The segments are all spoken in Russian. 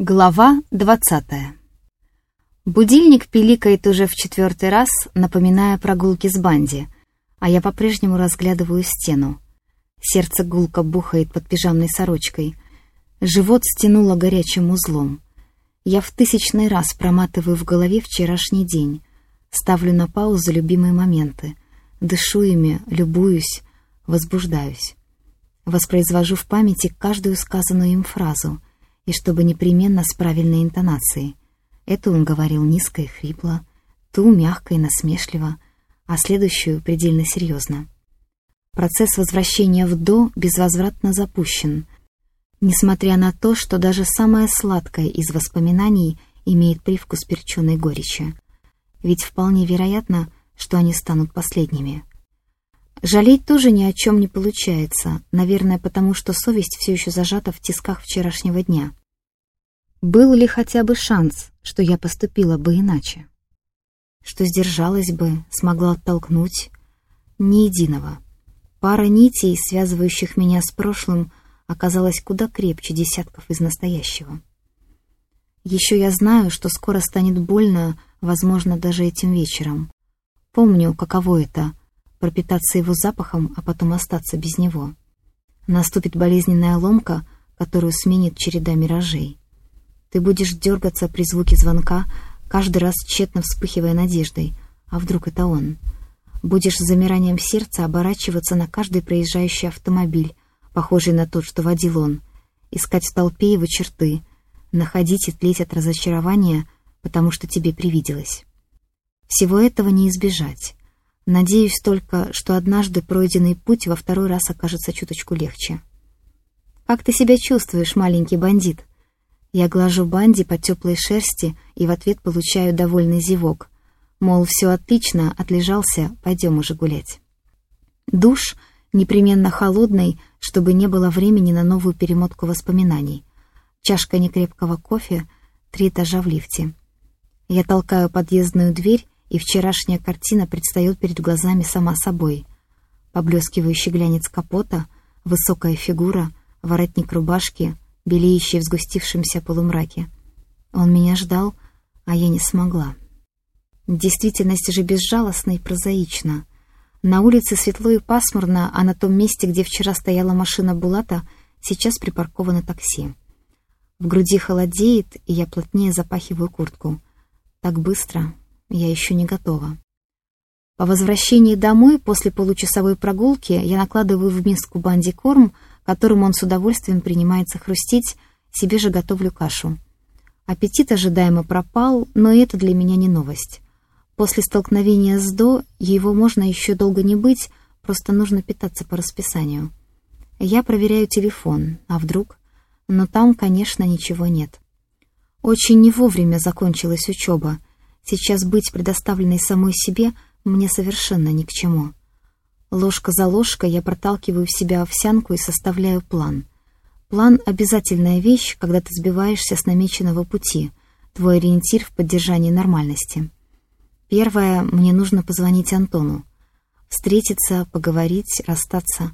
Глава двадцатая. Будильник пиликает уже в четвертый раз, напоминая прогулки с банди, а я по-прежнему разглядываю стену. Сердце гулко бухает под пижамной сорочкой. Живот стянуло горячим узлом. Я в тысячный раз проматываю в голове вчерашний день, ставлю на паузу любимые моменты, дышу ими, любуюсь, возбуждаюсь. Воспроизвожу в памяти каждую сказанную им фразу — и чтобы непременно с правильной интонацией. Эту он говорил низко и хрипло, ту мягко и насмешливо, а следующую предельно серьезно. Процесс возвращения в «до» безвозвратно запущен, несмотря на то, что даже самое сладкое из воспоминаний имеет привкус перченой горечи. Ведь вполне вероятно, что они станут последними. Жалеть тоже ни о чем не получается, наверное, потому что совесть все еще зажата в тисках вчерашнего дня. Был ли хотя бы шанс, что я поступила бы иначе? Что сдержалась бы, смогла оттолкнуть? Ни единого. Пара нитей, связывающих меня с прошлым, оказалась куда крепче десятков из настоящего. Еще я знаю, что скоро станет больно, возможно, даже этим вечером. Помню, каково это — пропитаться его запахом, а потом остаться без него. Наступит болезненная ломка, которую сменит череда миражей. Ты будешь дергаться при звуке звонка, каждый раз тщетно вспыхивая надеждой. А вдруг это он? Будешь с замиранием сердца оборачиваться на каждый проезжающий автомобиль, похожий на тот, что водил он, искать в толпе его черты, находить и тлеть от разочарования, потому что тебе привиделось. Всего этого не избежать. Надеюсь только, что однажды пройденный путь во второй раз окажется чуточку легче. «Как ты себя чувствуешь, маленький бандит?» Я глажу Банди по теплой шерсти и в ответ получаю довольный зевок. Мол, все отлично, отлежался, пойдем уже гулять. Душ непременно холодный, чтобы не было времени на новую перемотку воспоминаний. Чашка некрепкого кофе, три этажа в лифте. Я толкаю подъездную дверь, и вчерашняя картина предстает перед глазами сама собой. Поблескивающий глянец капота, высокая фигура, воротник рубашки — белеющей в сгустившемся полумраке. Он меня ждал, а я не смогла. Действительность же безжалостна и прозаична. На улице светло и пасмурно, а на том месте, где вчера стояла машина Булата, сейчас припарковано такси. В груди холодеет, и я плотнее запахиваю куртку. Так быстро я еще не готова. По возвращении домой после получасовой прогулки я накладываю в миску банди корм — которым он с удовольствием принимается хрустеть, себе же готовлю кашу. Аппетит ожидаемо пропал, но это для меня не новость. После столкновения с До его можно еще долго не быть, просто нужно питаться по расписанию. Я проверяю телефон, а вдруг? Но там, конечно, ничего нет. Очень не вовремя закончилась учеба. Сейчас быть предоставленной самой себе мне совершенно ни к чему. Ложка за ложкой я проталкиваю в себя овсянку и составляю план. План — обязательная вещь, когда ты сбиваешься с намеченного пути, твой ориентир в поддержании нормальности. Первое — мне нужно позвонить Антону. Встретиться, поговорить, расстаться.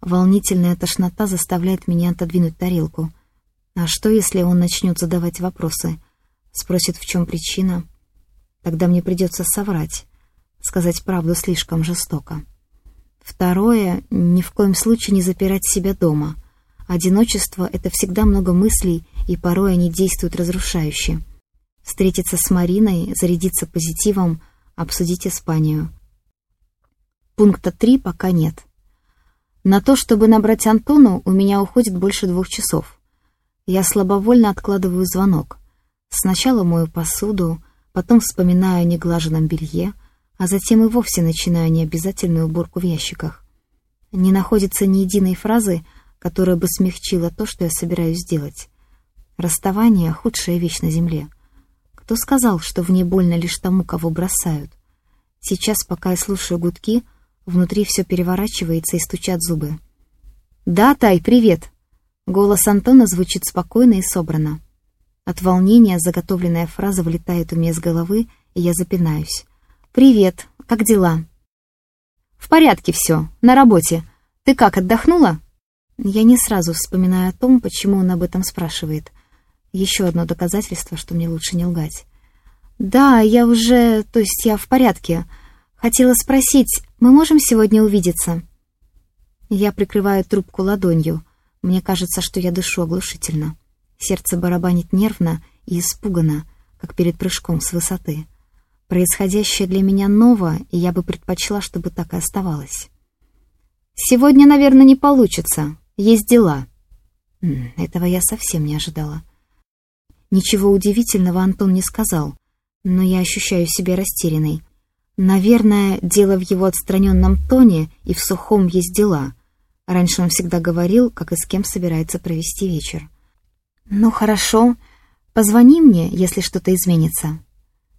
Волнительная тошнота заставляет меня отодвинуть тарелку. А что, если он начнет задавать вопросы? Спросит, в чем причина? Тогда мне придется соврать. Сказать правду слишком жестоко. Второе — ни в коем случае не запирать себя дома. Одиночество — это всегда много мыслей, и порой они действуют разрушающе. Встретиться с Мариной, зарядиться позитивом, обсудить Испанию. Пункта три пока нет. На то, чтобы набрать Антону, у меня уходит больше двух часов. Я слабовольно откладываю звонок. Сначала мою посуду, потом вспоминаю о неглаженном белье — а затем и вовсе начинаю необязательную уборку в ящиках. Не находится ни единой фразы, которая бы смягчила то, что я собираюсь сделать. Расставание — худшая вещь на земле. Кто сказал, что в ней больно лишь тому, кого бросают? Сейчас, пока я слушаю гудки, внутри все переворачивается и стучат зубы. «Да, Тай, привет!» Голос Антона звучит спокойно и собрано. От волнения заготовленная фраза вылетает у меня из головы, и я запинаюсь. «Привет, как дела?» «В порядке все, на работе. Ты как, отдохнула?» Я не сразу вспоминаю о том, почему он об этом спрашивает. Еще одно доказательство, что мне лучше не лгать. «Да, я уже... То есть я в порядке. Хотела спросить, мы можем сегодня увидеться?» Я прикрываю трубку ладонью. Мне кажется, что я дышу оглушительно. Сердце барабанит нервно и испуганно, как перед прыжком с высоты. Происходящее для меня ново, и я бы предпочла, чтобы так и оставалось. «Сегодня, наверное, не получится. Есть дела». Этого я совсем не ожидала. Ничего удивительного Антон не сказал, но я ощущаю себя растерянной. Наверное, дело в его отстраненном тоне и в сухом есть дела. Раньше он всегда говорил, как и с кем собирается провести вечер. «Ну хорошо, позвони мне, если что-то изменится».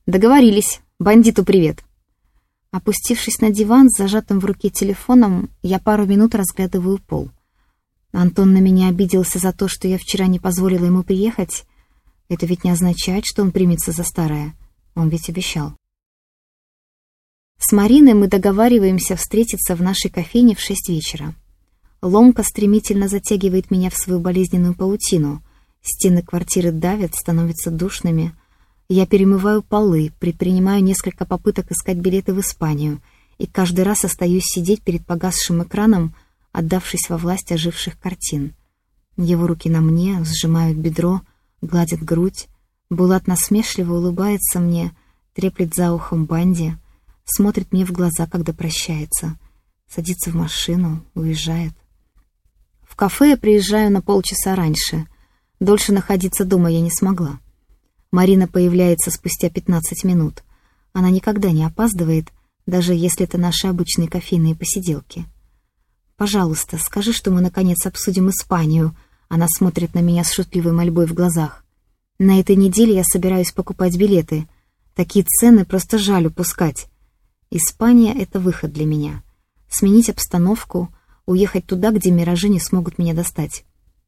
«Договорились. Бандиту привет». Опустившись на диван с зажатым в руке телефоном, я пару минут разглядываю пол. Антон на меня обиделся за то, что я вчера не позволила ему приехать. Это ведь не означает, что он примется за старое. Он ведь обещал. С Мариной мы договариваемся встретиться в нашей кофейне в шесть вечера. Ломка стремительно затягивает меня в свою болезненную паутину. Стены квартиры давят, становятся душными — я перемываю полы, предпринимаю несколько попыток искать билеты в Испанию и каждый раз остаюсь сидеть перед погасшим экраном, отдавшись во власть оживших картин. Его руки на мне, сжимают бедро, гладят грудь. Булат насмешливо улыбается мне, треплет за ухом Банди, смотрит мне в глаза, когда прощается, садится в машину, уезжает. В кафе я приезжаю на полчаса раньше. Дольше находиться дома я не смогла. Марина появляется спустя 15 минут. Она никогда не опаздывает, даже если это наши обычные кофейные посиделки. «Пожалуйста, скажи, что мы наконец обсудим Испанию», она смотрит на меня с шутливой мольбой в глазах. «На этой неделе я собираюсь покупать билеты. Такие цены просто жаль упускать. Испания — это выход для меня. Сменить обстановку, уехать туда, где миражи не смогут меня достать.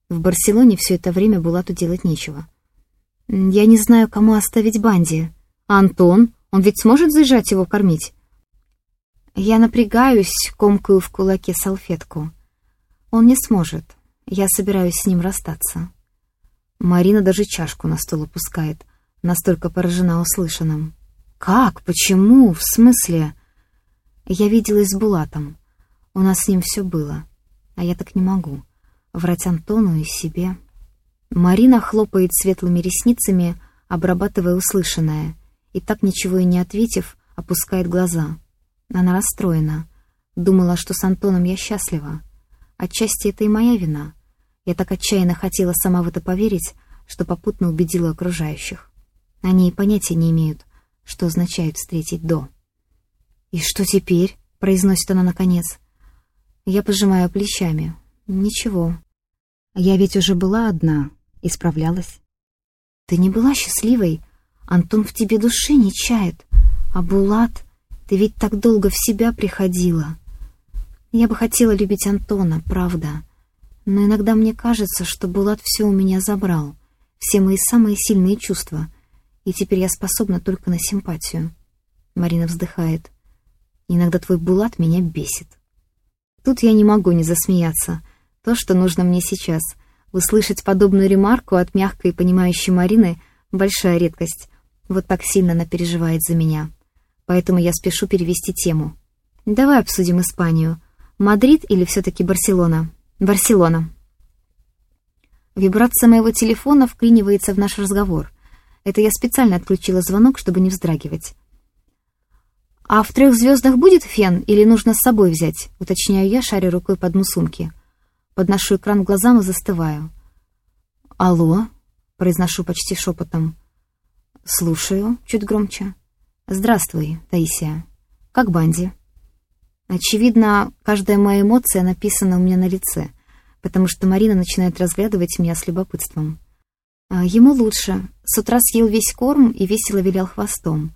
В Барселоне все это время Булату делать нечего. Я не знаю, кому оставить Банди. Антон? Он ведь сможет заезжать его кормить? Я напрягаюсь, комкаю в кулаке салфетку. Он не сможет. Я собираюсь с ним расстаться. Марина даже чашку на стол опускает, настолько поражена услышанным. «Как? Почему? В смысле?» Я виделась с Булатом. У нас с ним все было. А я так не могу. Врать Антону и себе... Марина хлопает светлыми ресницами, обрабатывая услышанное, и так ничего и не ответив, опускает глаза. Она расстроена. Думала, что с Антоном я счастлива. Отчасти это и моя вина. Я так отчаянно хотела сама в это поверить, что попутно убедила окружающих. Они и понятия не имеют, что означает встретить «до». «И что теперь?» — произносит она наконец. Я пожимаю плечами. «Ничего. Я ведь уже была одна, и справлялась. Ты не была счастливой. Антон в тебе души не чает. А Булат, ты ведь так долго в себя приходила. Я бы хотела любить Антона, правда. Но иногда мне кажется, что Булат все у меня забрал. Все мои самые сильные чувства. И теперь я способна только на симпатию. Марина вздыхает. Иногда твой Булат меня бесит. Тут я не могу не засмеяться. То, что нужно мне сейчас — Услышать подобную ремарку от мягкой и понимающей Марины — большая редкость. Вот так сильно она переживает за меня. Поэтому я спешу перевести тему. Давай обсудим Испанию. Мадрид или все-таки Барселона? Барселона. Вибрация моего телефона вклинивается в наш разговор. Это я специально отключила звонок, чтобы не вздрагивать. «А в трех звездах будет фен или нужно с собой взять?» — уточняю я, шаря рукой по дну сумки. Подношу экран к глазам и застываю. «Алло?» — произношу почти шепотом. «Слушаю», — чуть громче. «Здравствуй, Таисия. Как Банди?» Очевидно, каждая моя эмоция написана у меня на лице, потому что Марина начинает разглядывать меня с любопытством. А ему лучше. С утра съел весь корм и весело вилял хвостом.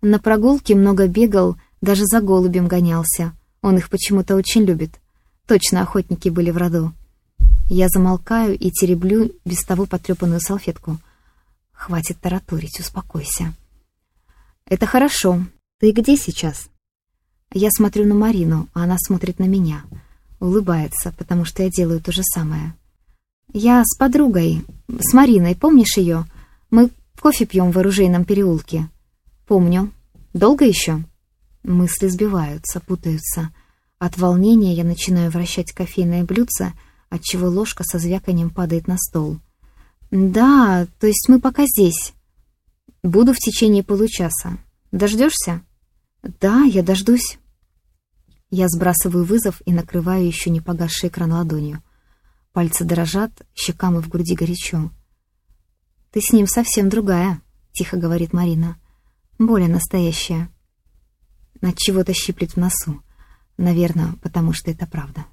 На прогулке много бегал, даже за голубем гонялся. Он их почему-то очень любит. Точно охотники были в роду. Я замолкаю и тереблю без того потрепанную салфетку. Хватит тараторить, успокойся. Это хорошо. Ты где сейчас? Я смотрю на Марину, а она смотрит на меня. Улыбается, потому что я делаю то же самое. Я с подругой, с Мариной, помнишь ее? Мы кофе пьем в оружейном переулке. Помню. Долго еще? Мысли сбиваются, путаются. От волнения я начинаю вращать кофейное блюдце, отчего ложка со звяканием падает на стол. «Да, то есть мы пока здесь. Буду в течение получаса. Дождешься?» «Да, я дождусь». Я сбрасываю вызов и накрываю еще не погасший экран ладонью. Пальцы дрожат, щекам и в груди горячо. «Ты с ним совсем другая», — тихо говорит Марина. «Более настоящая». От чего-то щиплет в носу. Наверное, потому что это правда.